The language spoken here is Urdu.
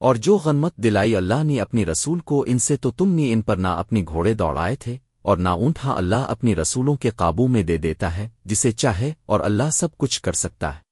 اور جو غنمت دلائی اللہ نے اپنی رسول کو، ان سے تو تم نے ان پر نہ اپنی گھوڑے دوڑائے تھے، اور نہ اونٹا اللہ اپنی رسولوں کے قابو میں دے دیتا ہے، جسے چاہے اور اللہ سب کچھ کر سکتا ہے۔